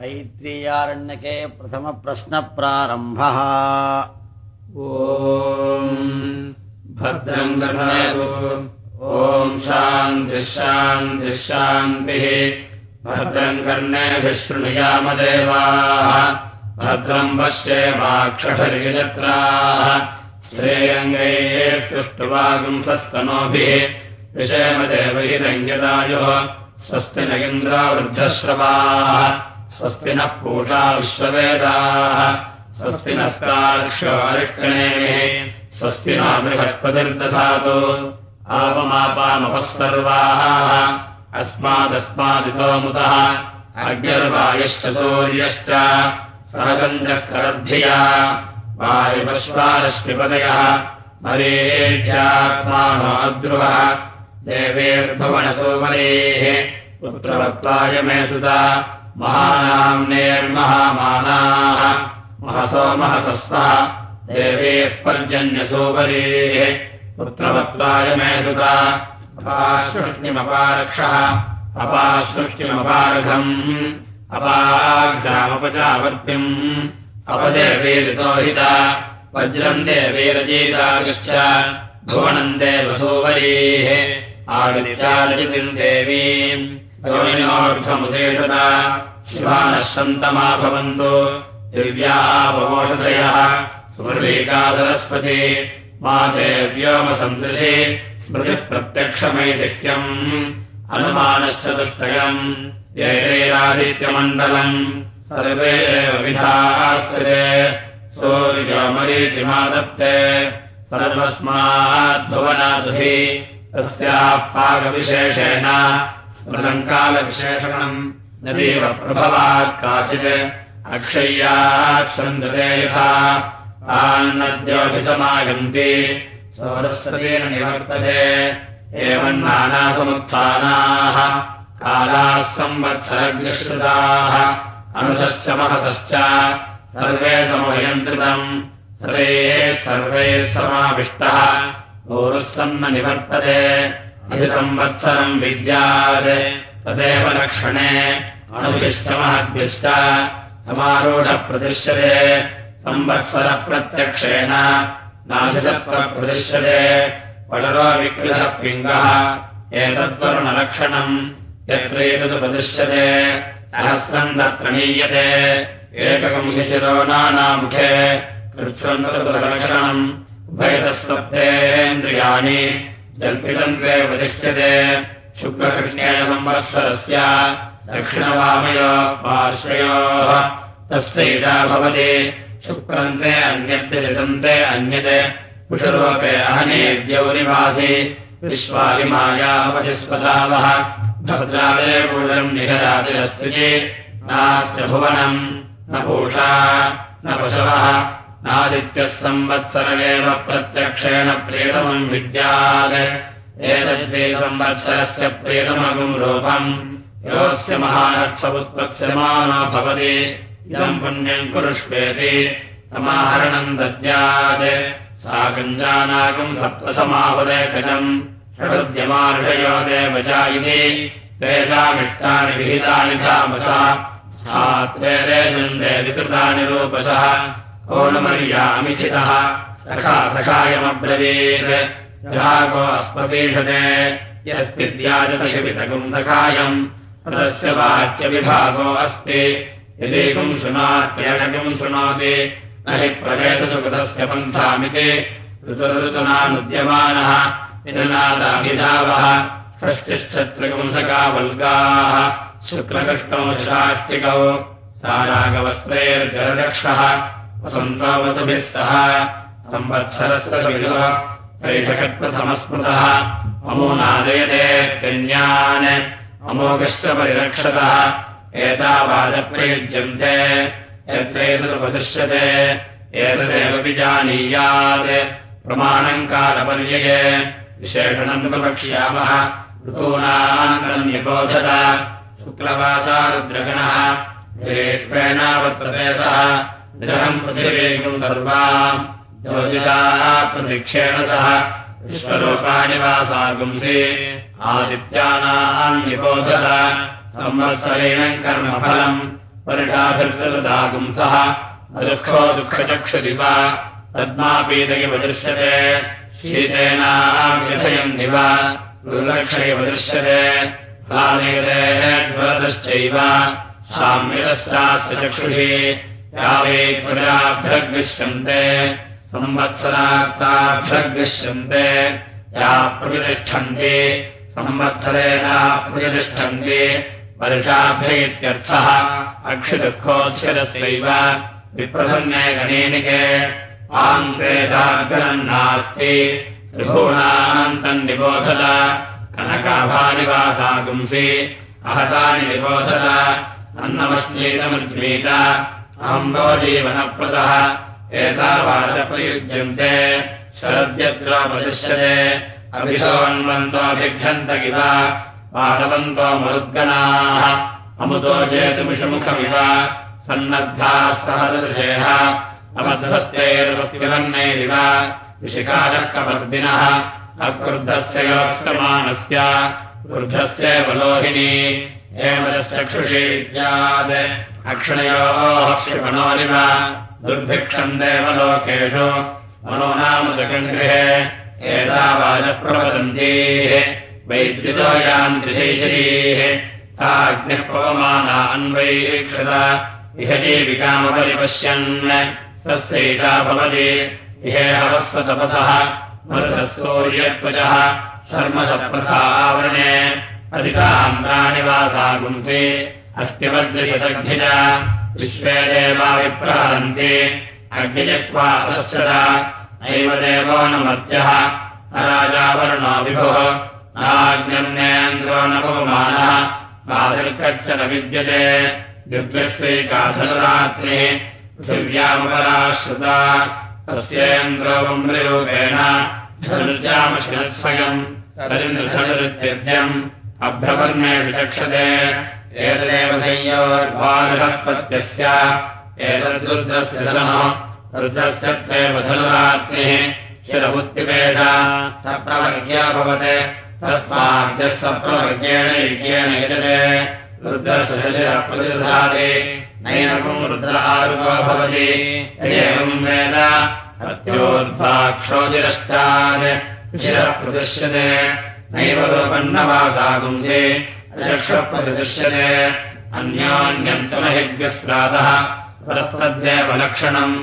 तैत्रीयारण्यके प्रथमप्रश्नप्रारम्भः। भद्रम् ॐ शान्तिः भद्रम् कर्णेभिः शृणुयामदेवाः भद्रम् पश्येमाक्षरिजत्राः श्रेयङ्गैः सृष्टुवागुंसस्तनोभिः विषयमदेवैरङ्गदायोः स्वस्ति न इन्द्रावृद्धश्रवाः स्वस्ति नः पूषा विश्ववेदाः स्वस्ति नस्ताक्षरिष्कणेः स्वस्ति न बृहस्पतिर्दधातु। आपमापामपः सर्वाः। अस्मादस्मादितोमुतः अग्निर्वायुश्च सूर्यश्च। सहगन्धस्करद्धिया। वायुपश्वारश्मिपदयः मरेध्यात्मानो अद्रुवः। देवेर्भवनसोमरेः पुत्रवत्त्वाय मे सुता महानाम्नेर्महामानाः महसो महतस्वः। देवेः पर्जन्यसोपरेः। पुत्रवत्त्वाय मे सुता अपासृष्टिमपारक्षः। अपासृष्टिमपारघम्। अपाग्रामपचावर्तिम्। अपदेवेरितोहिता वज्रम् देवेरजीतागच्छ भुवनम् देवसोवरीः आगतिचालचितिम् देवीम् योनिनोऽर्थमुदेशता शिवानः सन्तमा भवन्तु। दिव्यापमोषधयः सुमृलीकाधरस्पति मा देव्योमसन्दृशे। स्मृतिः प्रत्यक्षमैदिह्यम् अनुमानश्चतुष्टयम् यैरैरादित्यमण्डलम् सर्वे विधास्ते। सूर्योमरीतिमादत्ते सर्वस्माद्भुवनादुहि तस्याः पाकविशेषेण स्मृतङ्कालविशेषणम् नदीव प्रभवात् काचित्। अक्षय्यात् सन्दते यथा। तान्नद्योभितमागन्ति सरस्वतेन निवर्तते। एवम् नानासमुत्थानाः कालाः संवत्सरग्निश्रुताः। अनुशश्च महतश्च। सर्वे समयन्त्रितम् सर्वे सर्वैः समाविष्टः। पौरःसन्न निवर्तते अधिसंवत्सरम् विद्यात्। तदेव लक्षणे। अणुभिष्टमहद्भिष्ट। समारूढप्रतिष्यते संवत्सरप्रत्यक्षेण। विकृतः पिङ्गः एतद्वरुणलक्षणम्। तत्र नीयते एककम् हि शिरो नानामुखे कृच्छ्रन्तलक्षणम् उभयतस्तप्तेन्द्रियाणि जल्पितम् द्वे प्रतिष्ठ्यते शुक्लकृष्णेन संवत्सरस्य दक्षिणवामयो पार्श्वयोः। तस्यैता भवति। शुक्रन्ते अन्यद्यचितन्ते अन्यत्। कुशरूपे अहनेद्यौनिवासि विश्वादिमायापतिस्वसावः भद्रादेवूलम् निहरातिरस्ति नात्यभुवनम् न पूषा न पशवः नादित्यः संवत्सर एव प्रत्यक्षेण प्रेतमम् विद्यात्। एतद्वे संवत्सरस्य प्रेतमगुम् रूपम्। योऽस्य महारक्षमुत्पत्स्यमानो भवति। इदम् पुण्यम् कुरुष्वेति। समाहरणम् दद्यात्। सा गञ्जानागम् सत्त्वसमाहुलेखजम् षडुद्यमार्षयो देवजा इति। तेषामिष्टानि विहितानि धामसा। सात्रेरेन्दे विकृतानि रूपसः ओणमर्यामिचितः सखा सखायमब्रवीत्। रागो अस्मतीषते यस्तिद्याजतशिवितगुम् सखायम्। तस्य वाच्यविभागो अस्ति। यदेकम् शृणात्येकम् शृणोति न हि प्रवेतसु कृतस्य पन्थामिति। ऋतुरऋतुनानुद्यमानः विननादाभिधावः षष्टिश्चत्रिपुंसका वल्गाः। शुक्लकृष्णौ शास्तिकौ सारागवस्त्रैर्जलदक्षः वसन्तोवतुभिः सह संवत्सरस्य परिषकत्वसमस्मृतः अमोनादयते कन्यान्। अमोघश्च परिरक्षतः। एतावादप्रयुज्यन्ते। यत्रैतदुपदृश्यते। एतदेव विजानीयात् प्रमाणम् कालपर्यये। विशेषणम् वक्ष्यामः ऋतूनान्तरन्यबोधत शुक्लवासारुद्रगणः। ग्रेष्वेणावत्रदेशः निरहम् पृथिवीम् सर्वाम् योजिताः प्रतिक्षेणतः विश्वरूपाणि वासागुंसि। आदित्यानाम् निबोधत संवत्सरेण कर्मफलम् परिणाभिर्गृतागुंसः दुःखो दुःखचक्षुरिव। तद्मापीतयिव दृश्यते। शीतेनाव्यथयन्निव दुर्लक्षयिव दृश्यते। ज्वरतश्चैव साम्यदस्तास्य चक्षुषि यावे पुराभ्यग्निष्यन्ते संवत्सराक्ताभ्यग्निष्यन्ते या प्रतिष्ठन्ति संवत्सरेण प्रतिष्ठन्ति वर्षाभ्य इत्यर्थः अक्षिदुःखोच्छिरस्यैव विप्रसन्ने गणेनिके आन्तेजाग्रहम् नास्ति त्रिभुवनानन्तम् निबोधत कनकाभानिवासागुंसि अहतानि निबोधत अन्नमश्मीतमज्मीत अम्बो जीवनप्रदः एतावादप्रयुज्यन्ते शरद्यत्रोपदिश्यते अभिशोन्वन्तोऽभिघ्नन्त इव पादवन्तो मरुद्गणाः अमुतो जेतुमिषमुखमिव सन्नद्धाः सहदृशेः अबद्धस्यैर्वस्तिवन्नैरिव विशिखाचक्रवर्दिनः अक्रुद्धस्य योत्समानस्य क्रुद्धस्य बलोहिनी विद्यात् अक्षणयोः क्षिपणोरिव दुर्भिक्षम् देवलोकेषु। मनो नाम जगङ्गृहे एतावाजप्रवदन्तीः। वैद्युतो यान्ति शैशरीः। सा अग्निः पवमाना अन्वैक्षत इह जीविकामपरिपश्यन्। तस्यैता भवति। इहे हवस्वतपसः। मरुतस्तौर्यत्वचः शर्मशप्रथा आवरणे अस्त्यवद्रिशतग्निज विश्वे देवा विप्रहरन्ति। अग्निजक्त्वा असश्चत नैव देवो न मर्त्यः। राजावरुणो विभुः। नाग्निर्नेन्द्रो न पवमानः बाधिर्कच्च न विद्यते। दिव्यस्वैकाधनरात्रिः पृथिव्यामपराश्रुता तस्येन्द्रो वम्ररूपेण धनुर्जामशिरत्स्वयम् तरिन्द्रधनुरित्यद्यम् अभ्रवर्णेषु चक्षते एतदेव संयोर्भारहस्पत्यस्य एतद्रुद्रस्य धनः रुद्रस्य त्वेव धनुरात्रिः। शिरमुत्तिपेष सप्रवर्ग्या भवते। तस्माद्यः सप्रवर्गेण यज्ञेन यजते। रुद्रशिरप्रतिधाते नैनकम् रुद्र आरुको भवति। एवम् वेद सत्योद्भाक्षोजिरष्टात् शिरः प्रदृश्यते नैव रूपन्नवासागुंसे चक्षप्रतिदृश्यते अन्योन्यन्तमहिव्यस्रातः परस्तद्देव लक्षणम्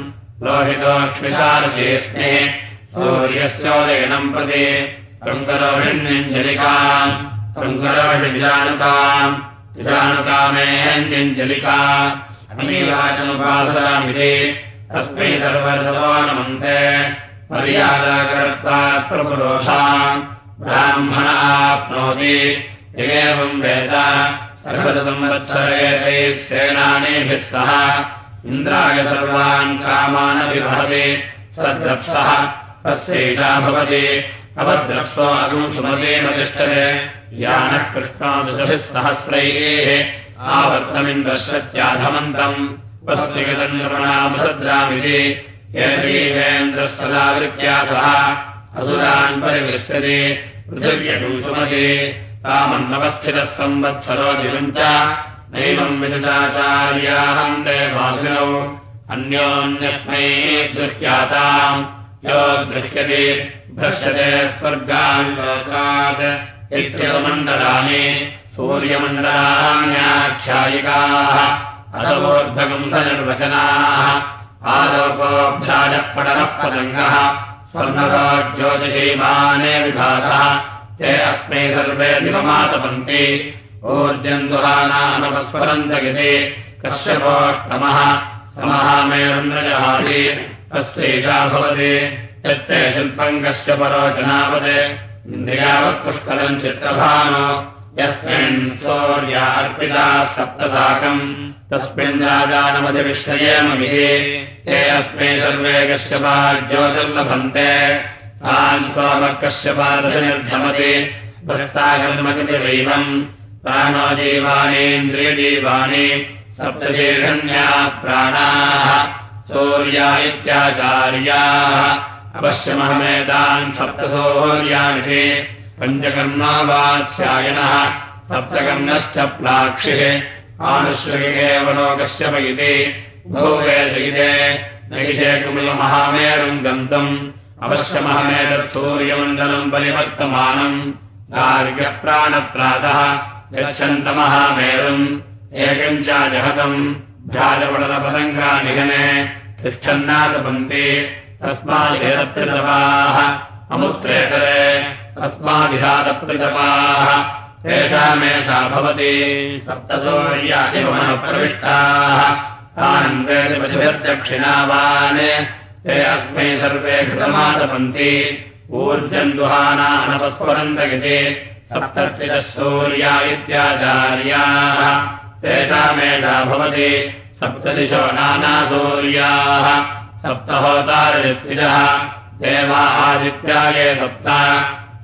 लोहितोक्ष्मिशारशेष्णे सूर्यस्योदयनम् प्रति शृङ्करोषिण्यञ्जलिकाम् शृङ्करोषिजानुकाम् विजानुकामेऽञ्जलिका अमीवाचमुपासरामिति तस्मै सर्वसवो नमन्ते। मर्यादाकर्तात् प्रपुरोषाम् ब्राह्मण आप्नोति एवम् वेद सर्वसंवत्सरेतैः सेनानीभिः सह। इन्द्राय सर्वान् कामानभिवहति सद्रप्सः तस्यैषा भवति। अवद्रप्सो अगुम् सुमतेमतिष्ठते यानः कृष्णादुषभिः सहस्रैः। आवर्तमिन्द्रश्रत्याधमन्तम्। वस्तिगतम् निर्मणामसद्रामिति यजीवेन्द्रः सदावृत्या सह असुरान् परिवृष्टति पृथिव्यगुम् सुमति तामन्नवस्थितः संवत्सरो दिवञ्च। नैवम् विदुचाचार्याहम् देवासिनौ अन्योन्यस्मै दृह्याताम् यो भ्रश्यते स्वर्गान् लोकात्। इत्यमण्डलानि सूर्यमण्डलान्याख्यायिकाः अदवोद्भगम् सनिर्वचनाः आलोकोऽभ्याजपटलः पतङ्गः ज्योतिषीमाने विभासः। ते अस्मै सर्वे दिवमातपन्ति ऊर्जन्तुहानानपस्फरन्तगिति कश्यपोष्टमः समहामेरुन्द्रजहाति तस्यैषा भवति। यत्ते शिल्पम् कश्यपरोचनावत् इन्द्रियावत् पुष्कलम् चित्तभानो यस्मिन् सौर्या अर्पिता सप्तसाकम् तस्मिन् राजानमधिविश्रयेमभिः। ते अस्मै सर्वे कश्यपा ज्योतिर्लभन्ते। तान् सोमकश्यपादशनिर्धमति भस्तागमतिदैवम् प्राणो जीवानीन्द्रियजीवानि। सप्तशीर्षण्या प्राणाः। सूर्या इत्याचार्याः। अवश्यमहमेतान् आनुश्रयेव लोकस्य इति भूवेदयिते नैषे कुमिलमहामेरुम् गन्तम्। अवश्यमहमेतत् सूर्यमण्डलम् परिवर्तमानम्। कार्यप्राणप्रातः गच्छन्तमहामेरुम् एकम् च जहतम् भ्राजपटलपदङ्गानिघने तिष्ठन्नातपन्ति तस्मादेतत्रितपाः अमुत्रेतरे तस्मादिहातत्रितपाः तेषामेषा भवति सप्तसौर्यादिमनप्रविष्टाः आनन्देशपशुभिर्दक्षिणावान् ते अस्मै सर्वे घृतमातपन्ति। ऊर्जम् दुहानानपस्फुरन्तगिति सप्तत्रितः सूर्या इत्याचार्याः। तेषामेषा भवति सप्तदिशो नानासूर्याः सप्तहोतारजत्विजः देवा आदित्याये सप्त।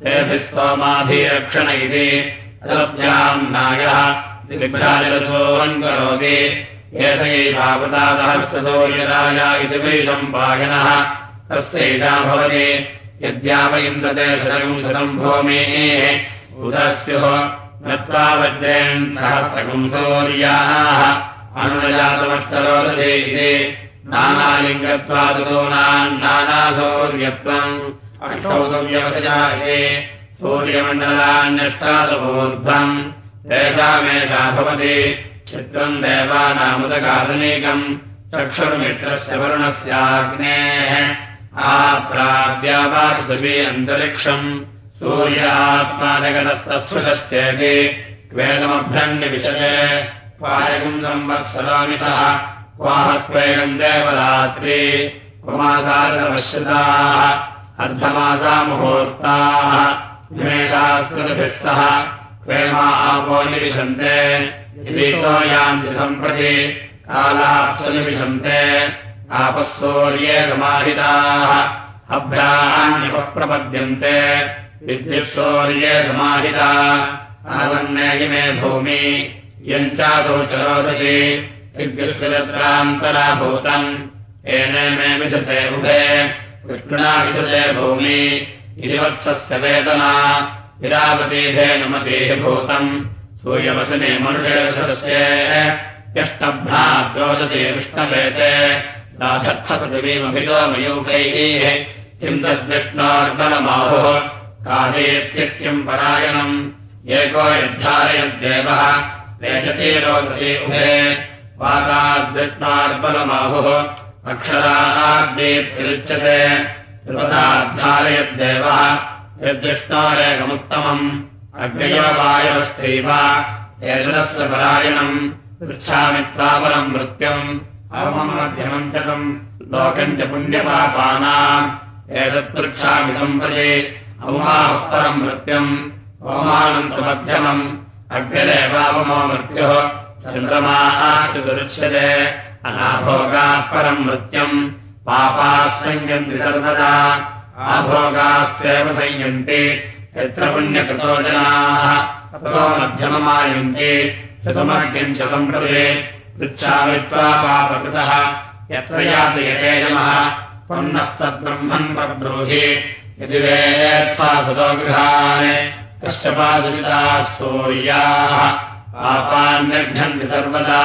तेभिः स्तोमाभिरक्षण इति तदभ्याम् नायः। दिग्भ्राजरसोऽहम् करोति एतैभावतादहस्तसूर्यराजा इति वै सम्पायनः। तस्यैषा भवति। यद्याव इन्द्रते शतम् शतम् भूमेः। उदस्युः नत्वा वज्रेन् सहस्रकम् सूर्याः अनुजातमष्टरोदधे इति। नानालिङ्गत्वादूनाम् नानासौर्यत्वम् अष्टौ सव्यवसाये सूर्यमण्डलान्यष्टादपूर्ध्वम् तेषामेषा भवति। चित्रम् देवानामुदकादनीकम् चक्षुर्मित्रस्य वरुणस्याग्नेः आप्राव्या पृथिवी अन्तरिक्षम्। सूर्यात्मानगतस्तत्सुषश्चेति वेदमभ्रण्यविषये पायगुम् संवत्सरामि सः। क्वाहत्वेगम् देवरात्रि। कुमासारवश्यताः अर्धमासामुहूर्ताः विमेकास्कृतिभिः सह क्वेमा आपो निविशन्ते यदीतो यान्ति सम्प्रति कालाप्सनिविशन्ते भूमि यम् चासौ चरोदशि दिग्युष्कृतत्रान्तराभूतम् एने मे विशते उभे कृष्णा विशते भूमि इति वत्सस्य वेदना। विरावतीधेनुमतेः भूतम्। सूर्यवसने मनुषयशस्य यष्टभ्रा द्रोदशे विष्णवेते। मयूखैः किम् तद्विष्णोर्बलमाहुः। कालेत्यत्यम् परायणम्। एको यद्धारयद्देवः। वेजते रोदसे उभे। पादाद्विष्णार्बलमाहुः अक्षराद्येत्युच्यते त्रिपदाद्धारयद्देवः यद्विष्णोरेकमुत्तमम् अग्नयवायवस्त्रैव एतदस्य परायणम्। पृच्छामि त्वापरम् मृत्युम्। अवमम् मध्यमञ्चकम् लोकम् च पुण्यपापानाम्। एतत्पृच्छामि सम्प्रजे अवमाः परम् मृत्युम् अवमानन्तमध्यमम् अग्निरेवावमो मृत्युः। चन्द्रमादुरुच्यते अनाभोगाः परम् मृत्युम् पापाः संयन्ति सर्वदा। आभोगास्त्वेव संयन्ति यत्र पुण्यकृतो जनाः ततो मध्यममायन्ति चतुमर्ग्यम् च सम्प्रदे। पृच्छामि त्वा पापकृतः यत्र याति यतेजमः पुनस्तद्ब्रह्मन् प्रब्रूहि यदि वेत्साधुतो गृहान् कष्टपादुरिताः सूर्याः। पापान्यघ्नन्ति सर्वदा।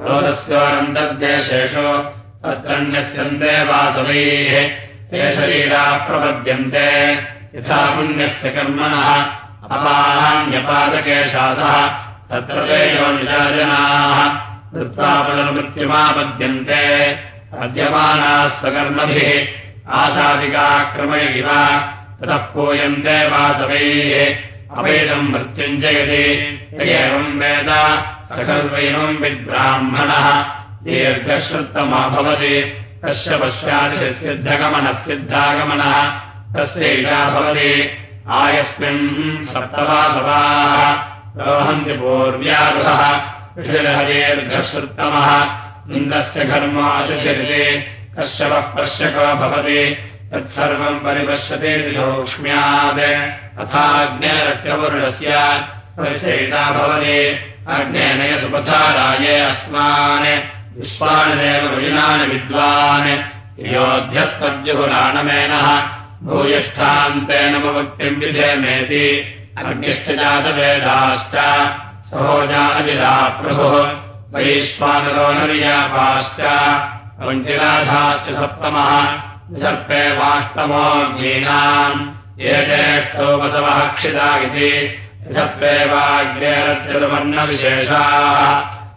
रोदस्योरन्तर्देशेषु तत्रन्यस्यन्ते वासवैः। ते शरीराः प्रपद्यन्ते। यथा पुण्यस्य कर्मणः अपाहान्यपादकेशासः तत्र ते यो निराजनाः कृत्वा पुनर्मृत्युमापद्यन्ते। अद्यमानाः स्वकर्मभिः आशादिकाक्रमैव। ततः पूयन्ते वासवैः। अवेदम् मृत्युञ्जयति। एवम् वेद सकल्वैनम् विद्ब्राह्मणः दीर्घश्रुत्तमा भवति तस्य पश्चादिसिद्धगमनः तस्यैषा भवति। आयस्मिन् सप्तवासवाः। प्रवहन्ति पूर्व्यारुहः। ऋषिर्हरेर्घश्रुत्तमः इन्द्रस्य घर्माचरिते कश्यपः पश्यको भवति। तत्सर्वम् परिपश्यते सौक्ष्म्यात् अथाग्नेरक्यवरुणस्य परिचयिता भवति। अग्नेनय सुपथाराय अस्मान् विश्वानिदेव विनानि विद्वान् योऽध्यस्पद्युहुराणमेनः भूयिष्ठान्तेन मक्तिम् विधेमेति अग्निश्च जातवेदाश्च प्रभुः वैश्वानरो नर्यापाश्च वञ्चिराधाश्च सप्तमः सर्पे वाष्टमो ज्ञीनाम् ये ज्येष्ठो वसवः क्षिता इति नीलार्चिश्च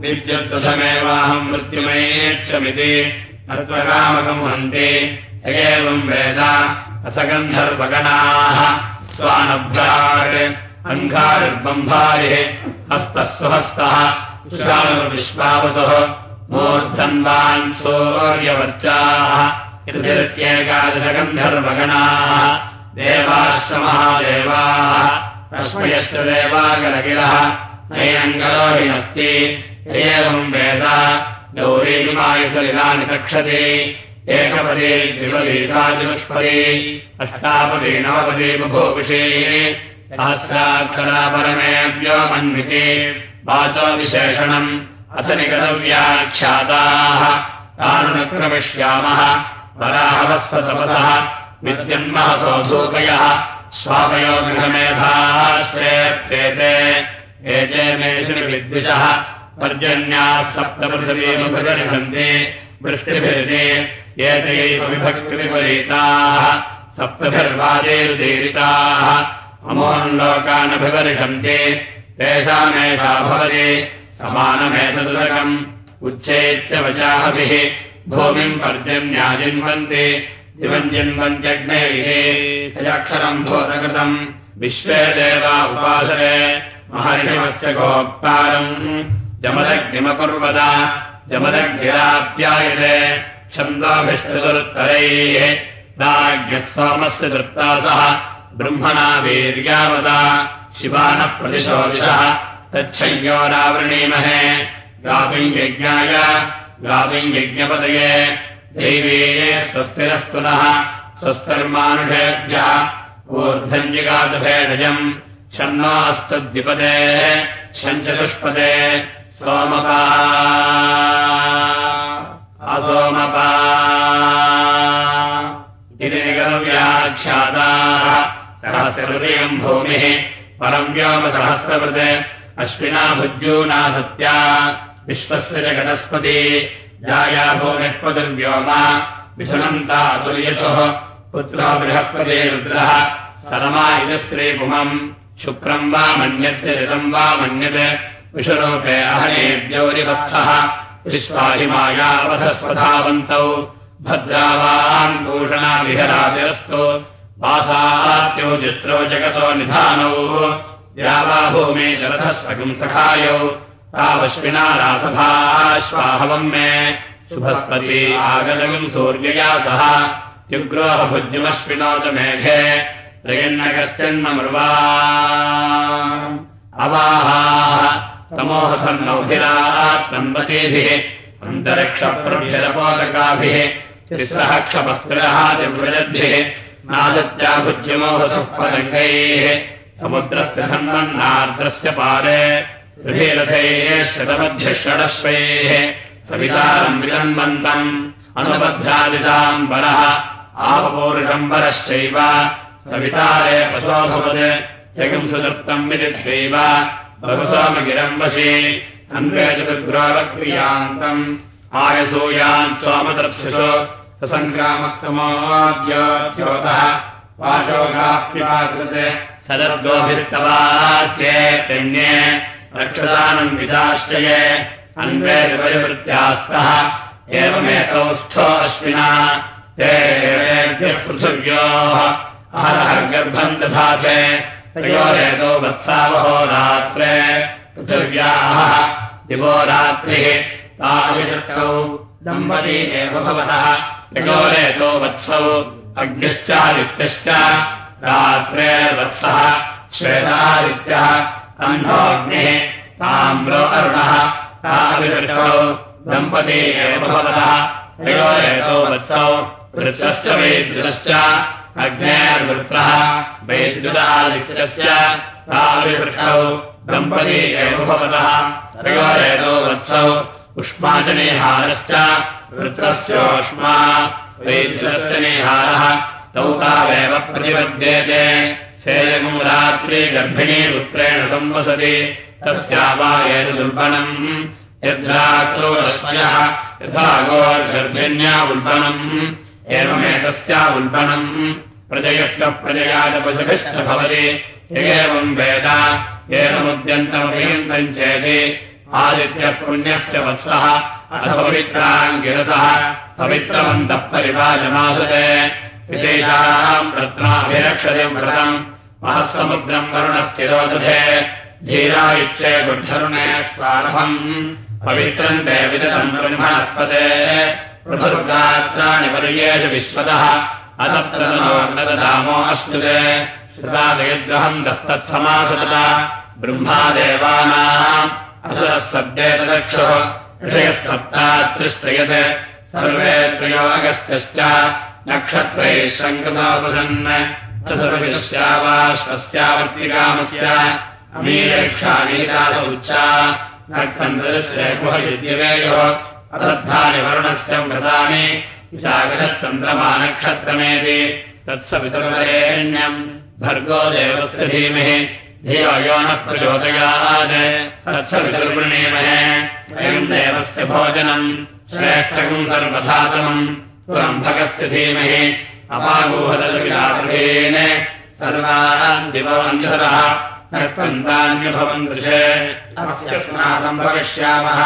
विद्युत्प्रथमेवाहम् मृत्युमेक्षमिति नत्वकामकम् हन्ति एवम् वेद असगन्धर्वगणाः स्वानभ्राट् अङ्गारिर्बम्भारिः हस्तः सुहस्तः विश्वावसः मूर्धन्वान् सौर्यवर्चाः इत्येकादशगन्धर्वगणाः देवाश्रमः देवाः तस्मयश्च देवागलगिलः नैनङ्गलोहिनस्ति एवम् वेद गौरीमायुसलिलानि कक्षते एकपदे द्विपदीसाचतुष्पदे अष्टापदे नवपदे बभूविषे। सहस्राक्षरापरमेभ्यो मन्विते। वाचो विशेषणम्। अथ निगतव्याख्याताः। तानुनक्रमिष्यामः। वराहवस्वतपसः विद्यन्महसोऽधूकयः स्वापयो गृहमेधाश्चेत्ते एते मेषु विद्विषः पर्जन्याः सप्तपृथिवीमुपगनिहन्ति वृष्टिभिरिति एतैव विभक्तिविपरीताः सप्तभिर्वादेरुदीरिताः अमोन्लोकानभिवर्षन्ति तेषामेषा भवति समानमेतदुदकम्। उच्चैत्यवचाहभिः भूमिम् पर्जन्याजिन्वन्ति दिवम् जिन्वन्त्यग्नेक्षरम् भूतकृतम् विश्वे देवा उपासरे महर्षिमस्य गोक्तारम् जमदग्निमकुर्वद जमदग्निराप्यायते छन्दोभिष्टुतरुत्तरैः राज्ञः सोमस्य दृत्तासः ब्रह्मणा वीर्यावदा शिवानः प्रतिशोदिशः तच्छय्योरावृणीमहे गातुम् यज्ञाय गातुम् यज्ञपदये दैवे स्वस्तिरस्तु नः स्वस्तिर्मानुषेभ्यः ऊर्धञ्जिगातभेदजम् षण्णास्तद्विपदे षञ्चतुष्पदे इति निगमव्याख्याताः। सहस्रहृदयम् भूमिः। परम् व्योमसहस्रवृत् अश्विना भुज्यूना सत्या। विश्वस्य जगदस्पति। जाया भूमिष्पतिर्व्योमा विधुनन्ता अतुर्यशोः पुत्रो बृहस्पति रुद्रः। सरमा इदस्त्रीपुमम्। शुक्रम् वा मन्यते ऋतम् वा मन्यते विषुरूपे अहनेद्यौरिवस्थः विश्वाहिमायावधस्वधावन्तौ। भद्रावान् वासात्यो चित्रो जगतो निधानौ। द्यावाभूमे जलधस्वगम् सखायौ। तावश्विना रासभाश्वाहवम् मे। शुभस्पति आगलगम् सूर्यया सह युग्रोहभुज्यमश्विनो च मेघे। प्रयन्नगश्चन्ममृवा अवाहाः तमोहसन्नौभिरात्मन्वतीभिः अन्तरिक्षप्रभ्यरपोदकाभिः तिस्रः क्षपस्त्रः दिव्रजद्भिः नादत्याभुज्यमोहसः पदङ्गैः समुद्रस्य धन्वन्नार्द्रस्य पारे गृहेरथैः शतमध्यः षडश्वैः सवितारम् विलन्वन्तम् अनुबद्ध्यादिताम् वरः आपपूरुषम्बरश्चैव सवितारे पशोभवत् जगम् सुदृप्तम् विदित्वैव बहुसोमगिरम् वशे। अन्वे चतुर्ग्रावक्रियान्तम् आयसूयान् सोमदर्शिषु ससङ्ग्रामस्तमोद्योतः। वाचोगाप्याकृत् सदर्गोभिस्तवाच्येन्ये रक्षदानम् विदाश्चये। अन्वे विपरिवृत्त्यास्तः एवमेतौ स्थो अश्विना तेभ्यः पृथिव्योः। आहरहर्गर्भम् दधाचे तयोरेतो वत्सावहो रात्रे पृथिव्याः दिवो रात्रिः ताविदृष्टौ दम्पती एव भवतः तयोरेतो वत्सौ अग्निश्चादित्यश्च रात्रे वत्सः श्वेतादित्यः ताम्रो अरुणः ताभिषौ दम्पती एव भवतः त्रयोरेतो वत्सौ वृत्रश्च वैद्युतश्च अग्नेर्वृत्रः वैद्युतादित्यस्य ताभिषौ दम्पती एव भवतः त्रयोरेतो वत्सौ उष्माजनेहारश्च वृत्रस्योष्मा वैद्युतस्य नेहारः तौ तावेव प्रतिपद्येते सेयगम् रात्रि गर्भिणी पुत्रेण संवसति तस्या वा एतदुल्बणम् यद्रात्रो रश्मयः यथा गोर्गर्भिण्या उल्बणम् एवमेतस्या उल्बणम् प्रजयष्टप्रजयादपशुभिश्च भवति एवम् वेद एनमुद्यन्तमभियन्तम् चेति। आदित्यः पुण्यस्य वत्सः अथ पवित्राम् गिरतः पवित्रवन्तः परिवाजमासते विशेषाम् रत्नाभिरक्षते व्रतम्। महःसमुद्रम् वरुणस्य रोदधे धीरा इच्छे बुद्धरुणे स्वारभम्। पवित्रम् ते विदतम् ब्रह्मणस्पते पृथुर्गात्राणि पर्येषु विश्वतः। अतत्रमो अस्तुते श्रुतादयद्रहम् दस्तत्समासत ब्रह्मादेवानाम् ऋषयः सप्तात्रिस्त्रयत् सर्वे त्रयो अगस्त्यश्च। नक्षत्रैः सङ्कृतोपसन् चतुर्विश्यावाश्वस्यावर्तिकामस्य अमीरेक्षामीरास उच्चा नक्षन्द्रस्य गुहयुद्यवेयोः वरुणस्य व्रतानि विशाखश्चन्द्रमानक्षत्रमेति तत्सवितुरेण्यम् भर्गो देवस्य धीमहि धियो न प्रचोदयात् तत्सवितुर्वृणीमहे वयम् देवस्य भोजनम् श्रेष्ठकम् सर्वसातमम् पुरम्भकस्य धीमहि अपागोहदविराधेन सर्वान् दिववञ्चरः नर्तन्तान्यभवन् दृशे अस्य स्नातम् भविष्यामः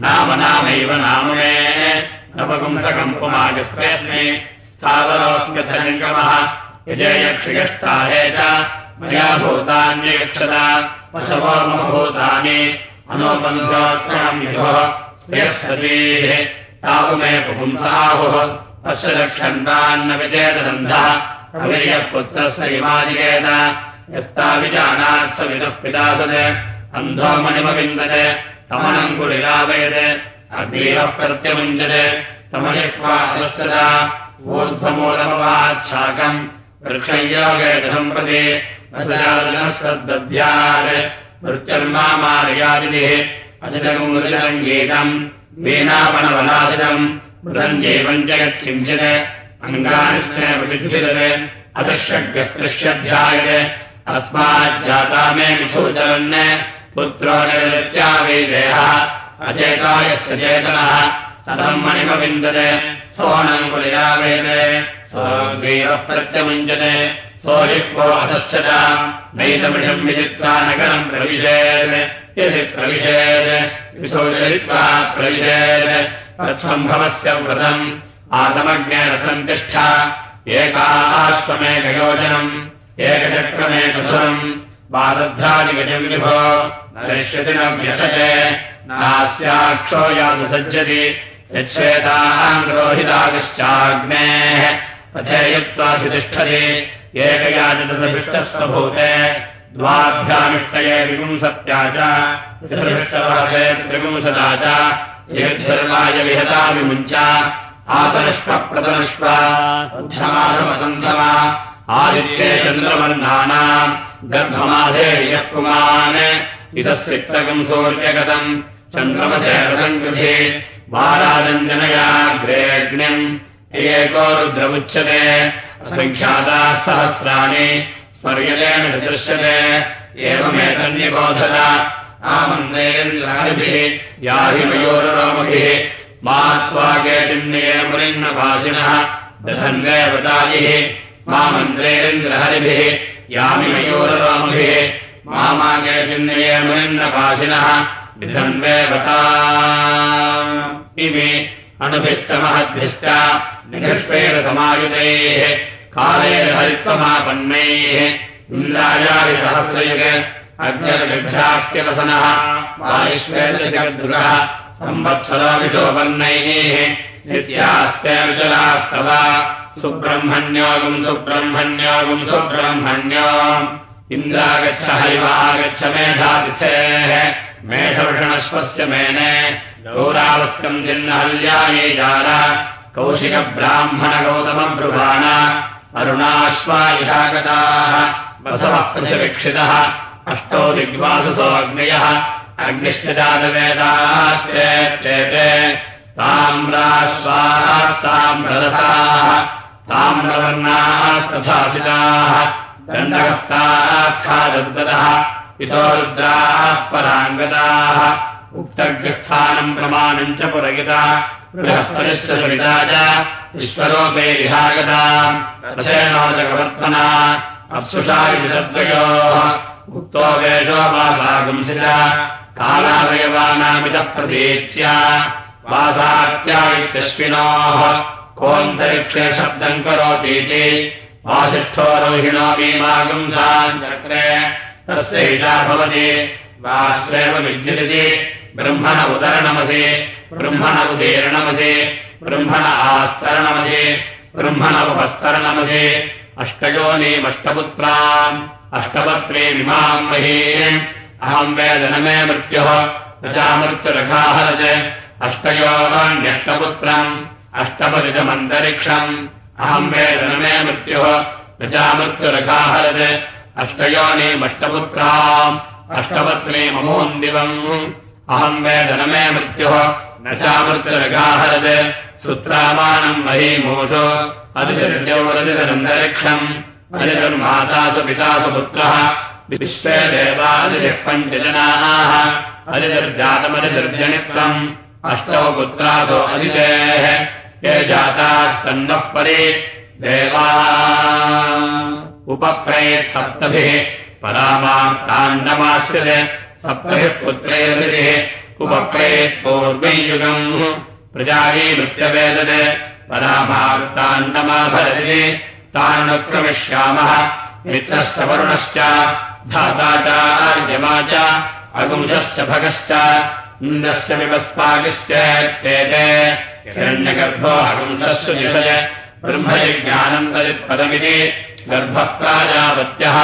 नाम नामैव नाम मे। नवपुंसकम् पुमागस्मेऽस्मि स्थावरोऽस्म्यथनिगमः यजेयक्षियष्टाहे च मया भूतान्यगच्छता पशवो मम भूतानि। अनोबन्धोऽस्म्ययोः श्रेयःसतीः तावमे पुंसाहुः अस्य लक्षन्तान्न विचेतबन्धः अवीयः पुत्रस्य इमादिकेन यस्ताविजानात् स विदः पितासत् अन्धो मणिमविन्दते तमनम् कुलिलावयत् अग्रीवः प्रत्यमुञ्जते तमलिह्वास्तदा ऊर्ध्वमूलमवाच्छाकम्। वृक्षय्योगेतम्प्रति श्रद्दध्यात् मृत्युर्मामार्यादिः अचितमुदितम् गीतम् वीणापणवलादितम् मृतम् जीवम् च अङ्गानिष्ठेन विद्युदते अदृश्यग्रस्पृश्यध्यायते अस्माज्जाता मे मिथुचरन् पुत्रो नित्यावेदेहः अचेतायस्य चेतनः। सदम् मणिमविन्दते। सोऽनम् कुलियावेदे सोऽग्रीवः प्रत्यमुञ्जते। सोऽहिक्वो अधश्चत नैतमिषम् विजित्वा नगरम् प्रविशेत्। यदि प्रविशेत्। विशोचयित्वा प्रविशेत्। तत्सम्भवस्य व्रतम्। आतमज्ञरथम् तिष्ठ। एकाश्वमेकयोजनम् एकचक्रमेकसुरम् वादध्रादिगजम् विभो नरिष्यति न व्यसते। नास्याक्षो यातु सज्जति। यच्छेताम् रोहितादिश्चाग्नेः पथेयत्वासि तिष्ठति एकयाजतदभिष्टस्वभूते द्वाभ्यामिष्टये विपुंसत्या च। त्रिपुंसता च। येद्धर्माय विहता विमुञ्च आतनिष्पप्रतनिष्पमासमसन्धमा आदित्ये चन्द्रवर्णानाम् गर्भमाधे यः पुमान् इतस्विक्तकम् सूर्यगतम् चन्द्रमसे रसङ्कृषि बालादञ्जनयाग्रेग्निम् एको रुद्रमुच्यते। असङ्ख्याताः सहस्राणि। स्मर्यलेन दृश्यते एवमेतन्यबोधन आमन्देन्द्रादिभिः याहि मयोररोमभिः मा त्वागेटिन्ये मुनिन्नभासिनः दशन्वेवतायिः मा मन्त्रेन्द्रहरिभिः यामि मयूररोमभिः मामागेटिन्ये मुनिन्नभासिनः विधन्वेवता निघष्पेण समायुतैः कालेन हरित्वमापन्नैः इन्द्रायादिसहस्रयुग अग्निर्विभ्राष्ट्यवसनः वायुष्वेदशगर्दुरः संवत्सराविषोपन्नैः नित्यास्तेर्जलास्तव सुब्रह्मण्यागुम् सुब्रह्मण्यागुम् सुब्रह्मण्यो। इन्द्रागच्छ हरिवागच्छ मेधातिथेः। मेषवृषणश्वस्य मेने। गौरावस्कम् जिन्नहल्यायै जाल। कौशिकब्राह्मणगौतमब्रुवाण। अरुणाश्वायुषागताः। बसवः पृशवीक्षितः अष्टो दिग्वाससोऽग्नयः अग्निश्च जातवेदाश्चेत्येते ताम्ररथाः ताम्रवर्णास्तथासिताः दण्डहस्ताः खादद्गतः इतो रुद्राः पराङ्गताः उक्तग्रस्थानम् प्रमाणम् च पुरगिता बृहस्पतिश्च सविता च विश्वरूपे विहागता रथेनोदकवर्त्मना अप्सुषा विषद्वयोः उक्तो वेदो वासागुंसित कालावयवानामितः प्रतीच्या वासात्या इत्यश्विनोः कोऽन्तरिक्षे शब्दम् करोतीति वासिष्ठो रोहिणो मीमागुंसाम् चक्रे तस्य हिता भवति वाश्रेव विद्युदिति ब्रह्मण उदरणमसि ब्रह्मण उदीर्णमसि ब्रह्मण आस्तरणमसि ब्रह्मण उपस्तरणमसि अष्टयोनीमष्टपुत्राम् अष्टपत्नीमिमाम् महीम् अहम् वेदनमे मृत्युः न चामृत्युरघाहरज अष्टयोन्यष्टपुत्रम् अष्टपदितमन्तरिक्षम् अहम् वेदनमे मृत्युः। न अष्टयोनीमष्टपुत्राम् अष्टपत्नीममून् दिवम् अहम् वेदनमे मृत्युः। न चामृत्युरघाहरज सुत्रामानम् महीमूषो। अधिजौरजितरन्तरिक्षम् अजितर्मातासु पितासु पुत्रः। विश्वे देवादिजः पञ्चजनाः। अजितर्जातमजितर्जनित्वम् अष्टौ पुत्रासु अजितेः ये जातास्तन्नः परि देवा। उपप्रयेत् सप्तभिः परामार्ताण्डमाश्रिते सप्तभिः पुत्रैरभिः उपप्रयेत् पूर्वयुगम् प्रजायै नृत्यवेदते परामार्ताण्डमाभरति तान्नक्रमिष्यामः मित्रश्च वरुणश्च धाता चार्यमा च अगुंशश्च भगश्च इन्द्रस्य विवस्पागिश्चेते हिरण्यगर्भो अगुंसस्य निषय। ब्रह्मयज्ञानम् तदित्पदमिति गर्भप्राजावत्यः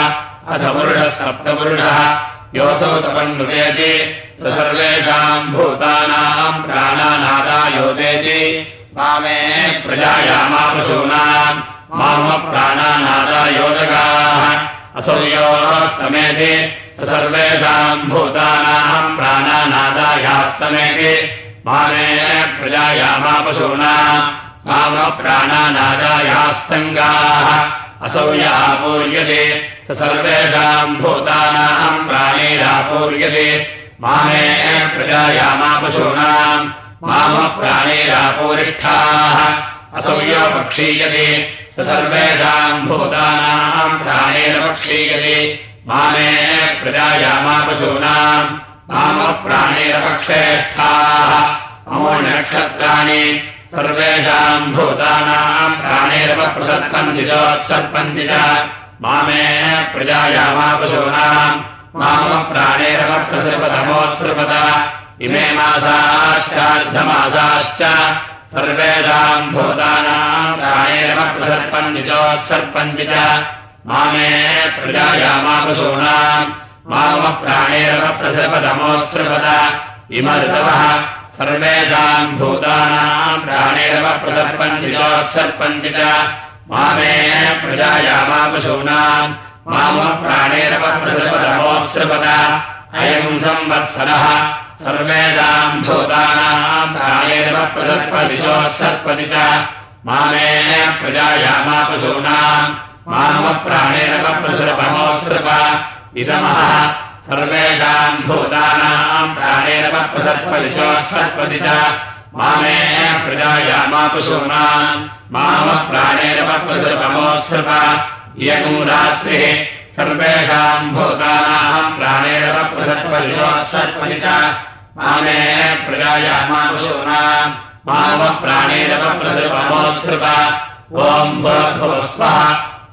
अथ पुरुषः सप्तपुरुषः योऽसौ तपन्नुदेति स सर्वेषाम् भूतानाम् प्राणानादायोदेति मामे प्रजायामापशूनाम् मामप्राणानादायोदगाः असौ योस्तमेति। स सर्वेषाम् भूतानाम् प्राणानादायास्तमेति मामे प्रजायामापशूनाम् मामप्राणानादायास्तङ्गाः असौ य आपूर्यते स सर्वेषाम् भूतानाम् प्राणैरापूर्यते। मामे प्रजायामापशूनाम् मामप्राणैरापूरिष्ठाः असौ य पक्षीयते स सर्वेषाम् भूतानाम् प्राणैरपक्षीयते। मामे प्रजायामापशूनाम् मामप्राणैरपक्षेष्ठाः ममो नक्षत्राणि सर्वेषाम् भूतानाम् च मामे प्रजायामापशूनाम् मामप्राणैरवप्रसृपतमोत्सृपत इमे मासाश्चार्धमासाश्च। सर्वेषाम् भूतानाम् च प्रजायामापशूनाम् मामप्राणैरवप्रसृपतमोत्सृपत इम ऋतवः सर्वेषाम् भूतानाम् प्राणैरवप्रसर्पञ्चिजोत्सर्पञ्चि च मामे प्रजायामापशूनाम् मामप्राणैरवप्रसृपतमोत्सृपत अयम् संवत्सरः। सर्वेषाम् भूतानाम् प्राणैरवप्रसर्पदिशोत्सर्पति च। मामे प्रजायामापशूनाम् मामप्राणैरवप्रसृपमोत्सृप इदमः सर्वेषाम् भूतानाम् प्राणैरवप्रसर्पदिशोत्सर्पति च मामे प्रजायामापशूनाम् मामप्राणैरवप्रसृपमोत्सृप इयम् रात्रिः सर्वेषाम् भूतानाम् प्राणैरवप्रसर्पदिशोत्सर्पति च मामे प्रजायामापशूनाम् मामप्राणैरवप्रसृपमोत्सृप ओम् भूर्भुवस्वः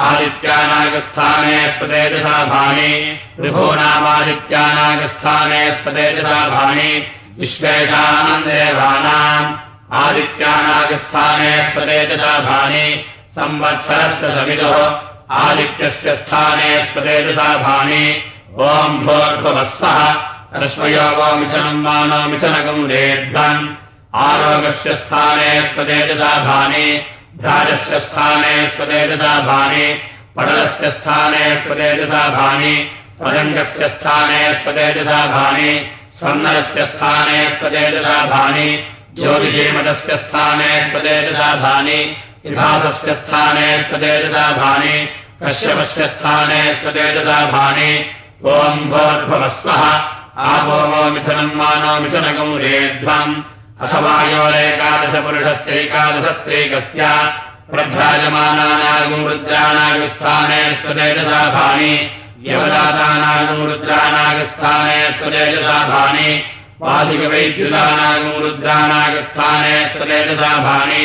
आदित्यानागस्थाने स्वतेजसाभानि विभूनामादित्यानागस्थाने स्वतेजसाभानि विश्वेषाम् देवानाम् आदित्यानागस्थाने स्वतेजसाभानि संवत्सरस्य सविदुः आदित्यस्य स्थाने स्वतेजसाभानि ओम् भोर्भुवस्वः। रश्मयो वो मिथनम् मानो रेध्वम् आरोगस्य स्थाने स्वतेजसाभानि भ्राजस्य स्थाने स्वतेजसाभानि पटलस्य स्थाने स्वतेजसाभानि पदङ्गस्य स्थाने स्वतेजसाभानि स्वर्णरस्य स्थाने स्वतेजसाभानि ज्योतिषीमतस्य स्थाने स्वतेजसाभानि विभासस्य स्थाने स्वतेजसाभानि कश्यपस्य स्थाने स्वतेजसाभानि ओम् भोर्भवस्वः आपोमो मिथनम् मानो मिथनकम् रेध्वम् अथवायोरेकादशपुरुषस्यैकादशस्त्रैकस्य प्रभ्राजमानानागम् रुद्राणागस्थाने स्वतेजसाभानि यवदातानागम् रुद्राणागस्थाने स्वतेजसाभानि वाधिकवैद्युतानागम् रुद्राणागस्थाने स्वतेजसाभानि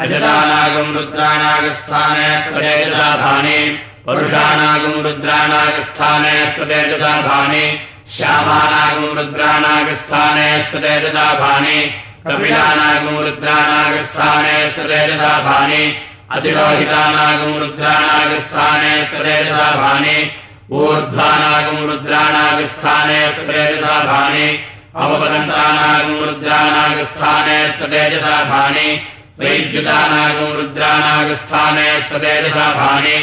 रजतानागम् रुद्राणागस्थाने स्वतेजसाभानि परुषाणागम् रुद्राणागस्थाने स्वतेजसाभानि श्यामानागम् रुद्राणागस्थाने स्वतेजसाभानि कपिलानागम् रुद्राणागस्थाने स्वतेजसाभानि अतिरोहितानागम् रुद्राणागस्थाने स्वतेजसाभानि ऊर्ध्वानागम् रुद्राणागस्थाने स्वतेजसाभानि अवपदन्तानागम् रुद्राणागस्थाने स्वतेजसाभानि वैद्युतानागम् रुद्राणागस्थाने स्वतेजसाभानि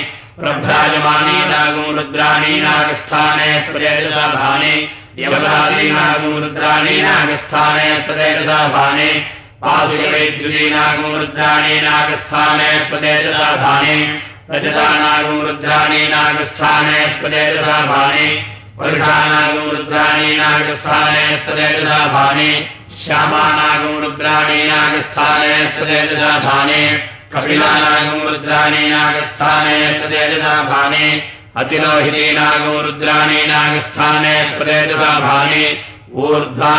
प्रभ्राजमानीनागम् रुद्राणीनागस्थाने स्वतेजसाभानि यवदादीनागम् रुद्राणीनागस्थाने स्वतेजसाभानि पादुकवैद्युतीनागम् रुद्राणीनागस्थाने स्वतेजसाभानि रजतानागम् रुद्राणीनागस्थाने स्वतेजसाभानि वर्षानागम् रुद्राणीनागस्थाने स्वतेजसाभानि श्यामानागम् रुद्राणीनागस्थाने स्वतेजसाभानि कपिलानागम् रुद्राणीनागस्थाने स्वतेजसाभानि अतिरोहिणीनागम् रुद्राणीनागस्थाने स्वतेजसाभानि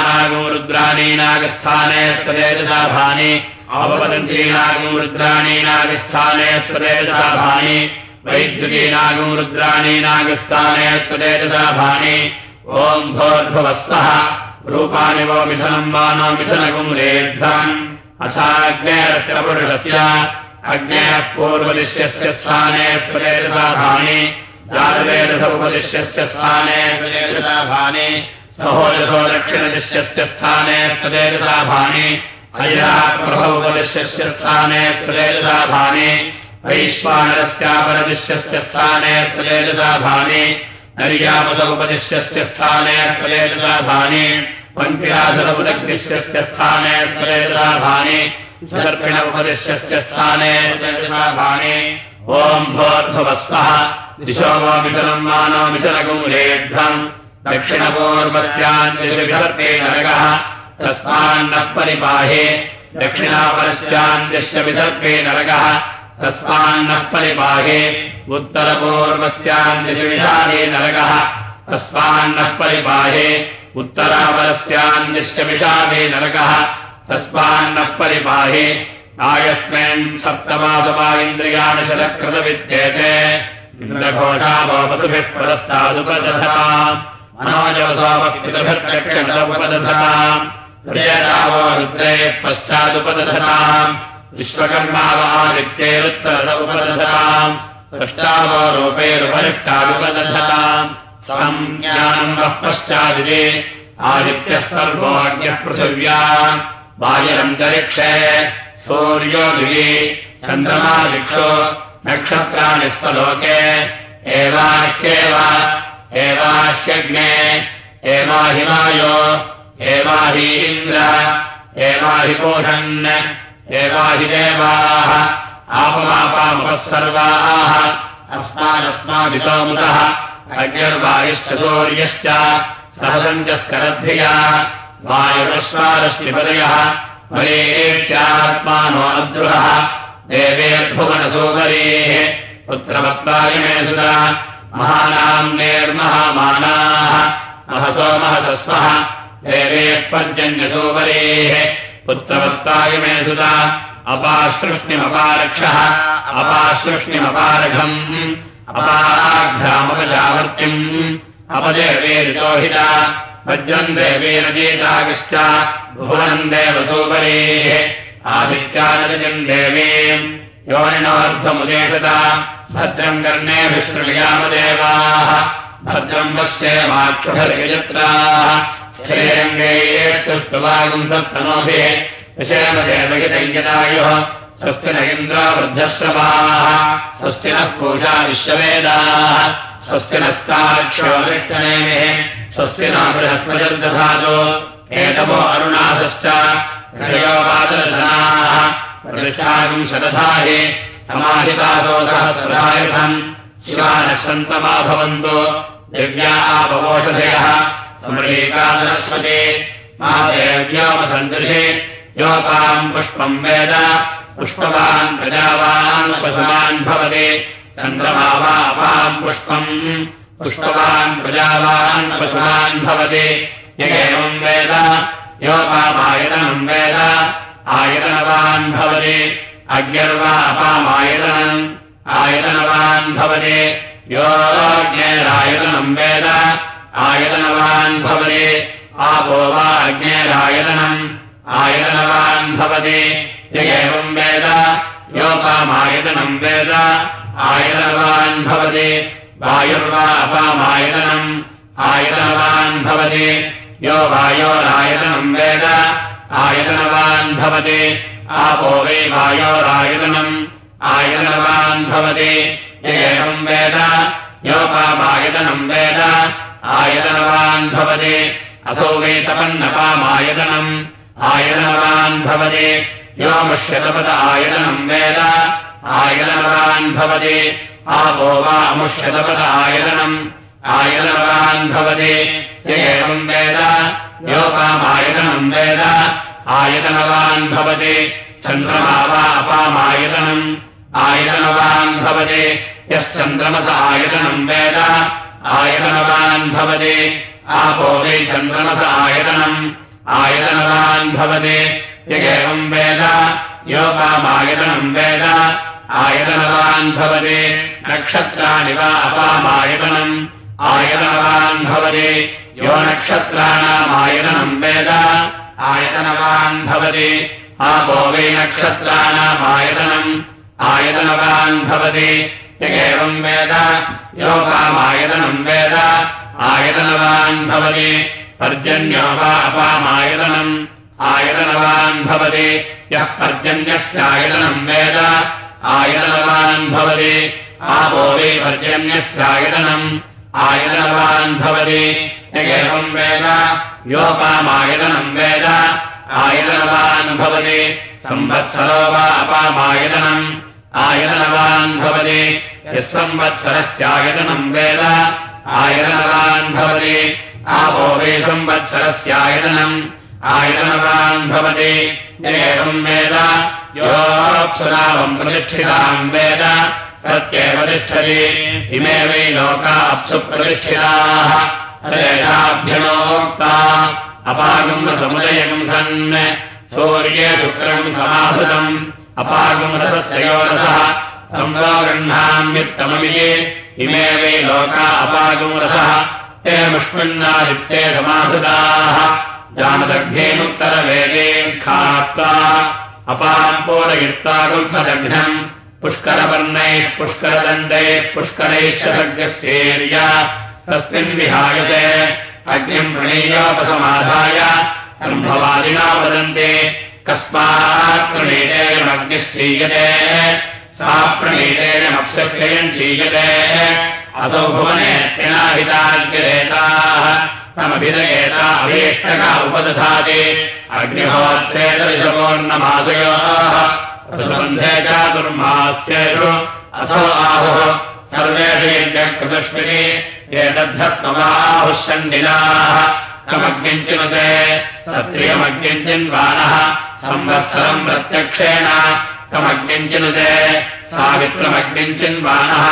ऊर्ध्वानागम् रुद्राणीनागस्थाने स्वतेजसाभानि आवपदन्तीनागम् रुद्राणीनागस्थाने स्वतेजसाभानि वैद्युतीनागम् रुद्राणीनागस्थाने स्वतेजसाभानि ओम् भोर्भवस्वः रूपाणि वो मिथनम् मानो मिथनकम् रेद्धम् अथाग्नेरत्रपुरुषस्य अग्नेः पूर्वदिश्यस्य स्थाने स्वतेजसाभानि जातवेदस उपदिश्यस्य स्थाने स्वतेजसाभानि सहोजसो दक्षिणदिश्यस्य स्थाने स्वतेजसाभानि अयराप्रभोपदिश्यस्य स्थाने स्वतेजसाभानि वैश्वानरस्यापरदिश्यस्य स्थाने स्वतेजसाभानि नर्यापदोपदिश्यस्य स्थाने स्वतेजसाभानि पङ्क्तिराधरमुदग्निश्यस्य स्थाने स्वतेजसाभानि सर्पिण उपदिश्यस्य स्थाने स्वतेजसाभानि ओम् भोर्भवस्वः दिशो वो मिथनम् मानो मिथनकम् रेद्धम् दक्षिणपूर्वस्यान्तिर्विसर्पे नरकः। तस्मान्नः परिपाहे दक्षिणापरस्यान्तिश्च विसर्पे नरकः। तस्मान्नः परिपाहे उत्तरपूर्वस्यान्तिविषादे नरकः। तस्मान्नः परिपाहे उत्तरापरस्यान्तिश्च विषादे नरकः। तस्मान्नः परिपाहे सप्तमासमा इन्द्रियाणि शतकृतविद्येते इन्द्रघोषावपसुभिः पुरस्तादुपदधताम् मनोजवसोमपितभिर्दक्षिणोपदधताम् हृदयरावो रुद्रे पश्चादुपदधताम् विश्वकर्मावादित्यैरुत्तर उपदधताम् दृष्टावो रूपैरुपरिष्टादुपदधताम् संज्ञानम् वः पश्चादिजे आदित्यः सर्वोऽज्ञः पृथिव्याम् वायुरन्तरिक्षे सूर्यो दिवि चन्द्रमा दिक्षो नक्षत्राणि स्वलोके एवाह्येव एवाह्यग्ने एवाहिमायो एवाहीन्द्र एवाहिपोषन् एवाहिदेवाः आपमापामुपः अस्मादस्मादितोमुतः अग्निर्वायुश्चसूर्यश्च सहसञ्चस्करद्धिया वायुरश्वारश्मिपदयः बलेत्यात्मानो अद्रुहः देवेर्भुवनसोपरेः पुत्रवत्त्वायमे सुता महानाम् नेर्महामानाः। महसो महसस्मः देवेः पर्जन्यसोपरेः पुत्रवत्ताय मे सुता अपाश्रुष्णिमपारक्षः। अपाश्रुष्णिमपारघम्। अपाघ्रामपजावर्तिम् अपदेवेरितोहिता वज्रम् देवीरजेतागश्च भुवनम् देवसोपरेः आदित्यानजम् देवीम् योनिनोऽर्थमुदेशता भद्रम् कर्णेभिश्रुयामदेवाः भद्रम् पश्ये माक्षुभर्गजत्राः श्रेरङ्गैस्तुष्टुवागुंसस्तनोभिः विषयमदेवयतैजदायुः स्वस्ति न इन्द्रावृद्धश्रवाः स्वस्ति नः पूजा विश्ववेदाः स्वस्ति नस्ताक्षोरिष्टनेमिः स्वस्ति न एतवो अरुणाथश्च हृदयोपादरधनाः प्रतिष्ठागम् शतधाहि समाहितासो सहस्रधायसम् शिवानः भवन्तु। दिव्या आपवोषधयः समृहीकादरस्वते मा देव्योमसन्दृशे योपाम् पुष्पम् वेद। पुष्पवान् प्रजावान् पशुमान् भवति। चन्द्रमा वा अपाम् पुष्पम्। पुष्पवान् प्रजावान् पशुमान् भवति। य एवम् वेद। योपामायतनम् वेद आयतनवान् भवति। अग्निर्वा अपामायतनम् आयतनवान् भवति। योऽग्नेरायतनम् वेद। आयतनवान् भवति। आपो वा अग्नेरायतनम् आयतनवान् भवति। य एवम् वेद। योपामायतनम् वेद। आयतनवान् भवति। वायुर्वा अपामायतनम् आयतनवान् भवति। यो वायोरायतनम् वेद आयतनवान् भवति। आपो वै वायोरायतनम्। आयतनवान् भवति। एवम् वेद। योपामायतनम् वेद। आयतनवान् भवति। असौ वेतपन्नपामायतनम् आयतनवान् भवति। यो मुष्यतपद आयतनम् वेद। आयतनवान् भवति। आपो वा अमुष्यतपद आयतनम्। आयतनवान् भवति। एवम् वेद योपामायतनम् वेद। आयतनवान् भवति। चन्द्रमा वा अपामायतनम्। आयतनवान् भवति। यश्चन्द्रमस आयतनम् वेद। आयतनवान् भवति। आपो वै चन्द्रमस आयतनम्। आयतनवान् भवति। य एवम् वेद। योपामायतनम् वेद। आयतनवान् भवति। नक्षत्राणि वा अपामायतनम्। आयतनवान् भवति यो नक्षत्राणामायतनम् वेद। आयतनवान् भवति। आपो वै नक्षत्राणामायतनम् आयतनवान् भवति। य एवम् वेद योपामायतनम् वेद। आयतनवान् भवति। पर्जन्यो वा अपामायतनम् आयतनवान् भवति। यः पर्जन्यस्यायतनम् वेद। आयतनवान् भवति। आपो वै पर्जन्यस्यायतनम् आयतनवान् भवति एवम् वेद योपामायतनम् वेद आयतनवान् भवति। संवत्सरो वा अपामायतनम् आयतनवान् भवति। संवत्सरस्यायतनम् वेद आयतनवान् भवति। आपो वै संवत्सरस्यायतनम् आयतनवान् भवति। एवम् वेद योऽप्सुनावम् प्रतिष्ठिताम् वेद प्रत्येव इमे वै लोका अप्सु प्रतिष्ठिताः रेषाभ्यनोक्ता अपागम्रसमुदयम् सन् सूर्ये शुक्रम् समाहृतम्। अपागमरसस्य योरसः संलो गृह्णाम्युत्तममिये इमे लोका अपागमरसः। एवमुष्मिन्नादित्ये समाहृताः। जानदग्धेमुत्तरवेदे खात्वा अपाम्पोरयुक्तागुल्फदघ्नम् पुष्करवर्णैः पुष्करदण्डैः पुष्करैश्च सर्गस्येर्या तस्मिन् विहायते अग्निम् प्रणीयोपसमाधाय सम्भवादिना वदन्ते। कस्मात् प्रणीतेयमग्निश्चीयते सा प्रणीतेयमप्सक्रियम् चीयते। असौ भुवनेत्यनाहिताग्निरेताः तमभिदयेता अभीष्टका उपदधाति। अग्निहोत्रेतरिषपोर्णमासयोः सुबन्धे चातुर्मास्येषु असौ आहुः सर्वेषु एतद्धस्तमाहुः सन्निलाः कमग्निञ्चिनुते सत्रियमग्निञ्चिन्वानः संवत्सरम् प्रत्यक्षेण। कमग्निञ्चिनुते सावित्रमग्निञ्चिन्वानः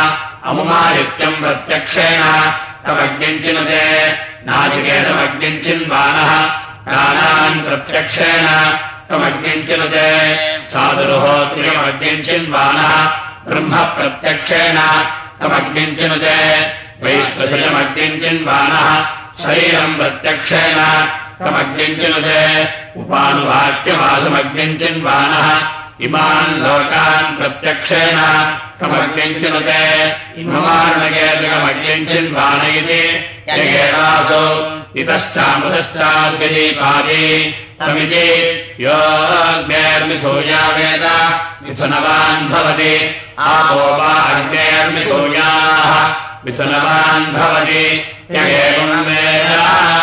अमुमादित्यम् प्रत्यक्षेण। तमग्निञ्चिनुते नाचिकेतमग्निञ्चिन्वानः प्राणान् प्रत्यक्षेण। तमग्निञ्चिनुते साधुरुहोत्रियमग्निञ्चिन्वानः ब्रह्म प्रत्यक्षेण तमग्निञ्चिनुते वैश्वशयमग्निञ्चिन्वानः शरीरम् प्रत्यक्षेण तमग्निञ्चिनुते उपानुवाक्यवासमग्निञ्चिन्वानः इमान् लोकान् प्रत्यक्षेण तमग्निञ्चिनुते इममार्णकेतुकमग्निञ्चिन्वान इति। वेद। मिथुनवान् भवति आपो वा अग्नेर्मिसूयाः मिथुनवान् भवति य एवम् वेद